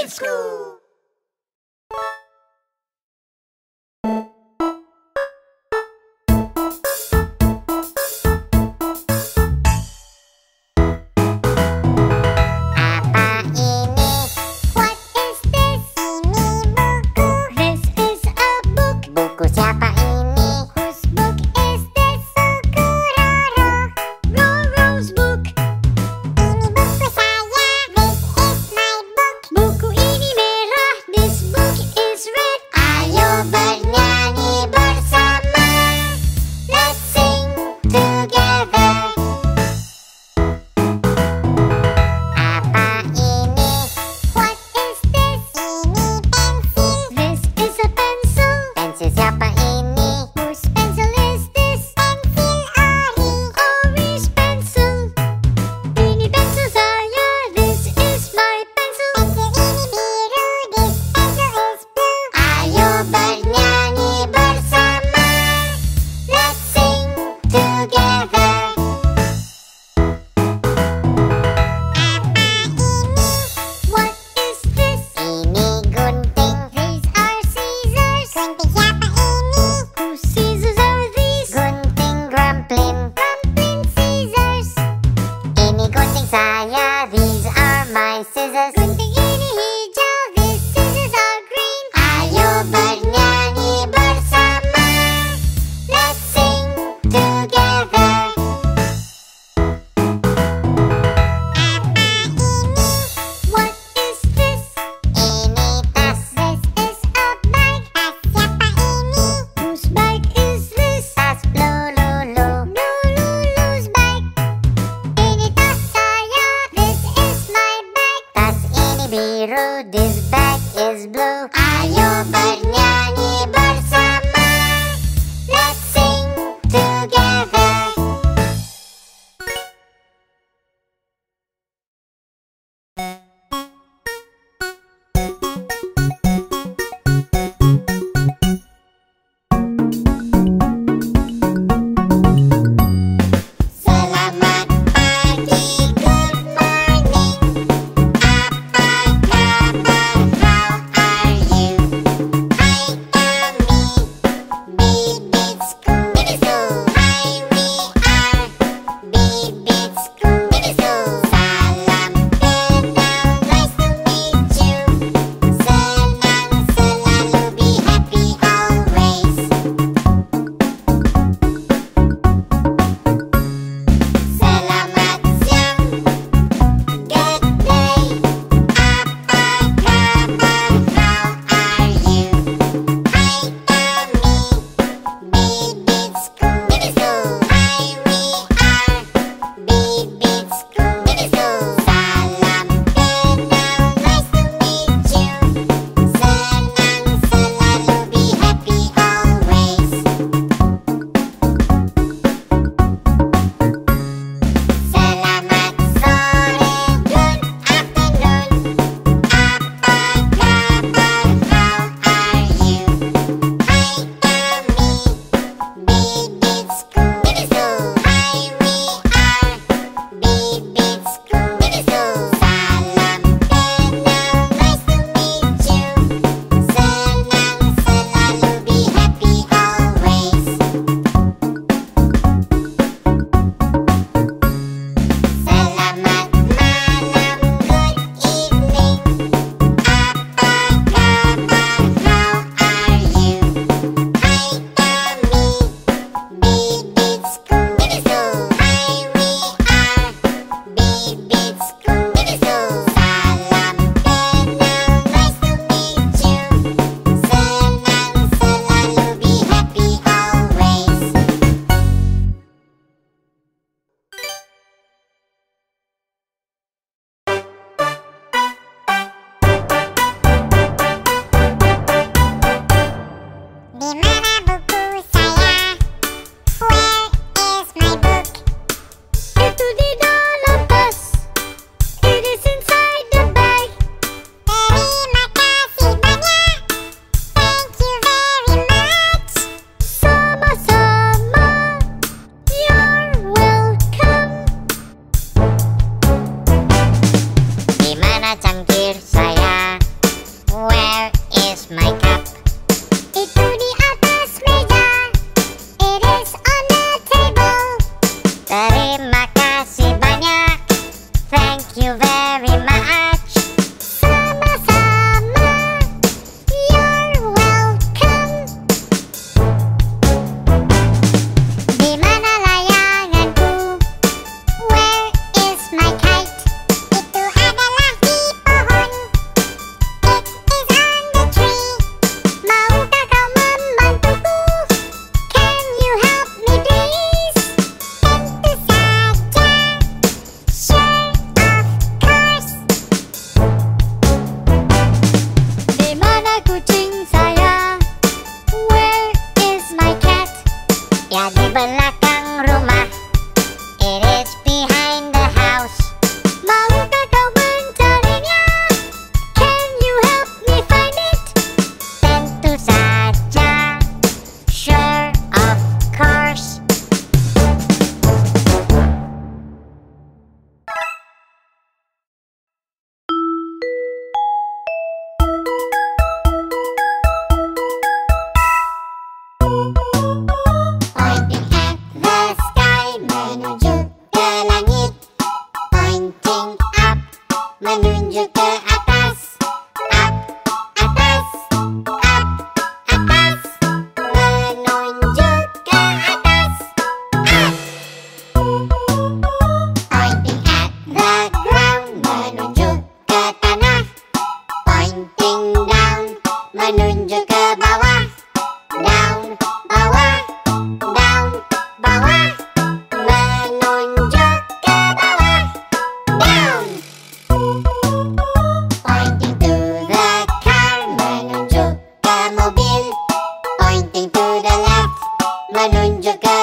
Rabbit School. るんじゃが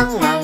Oh, long.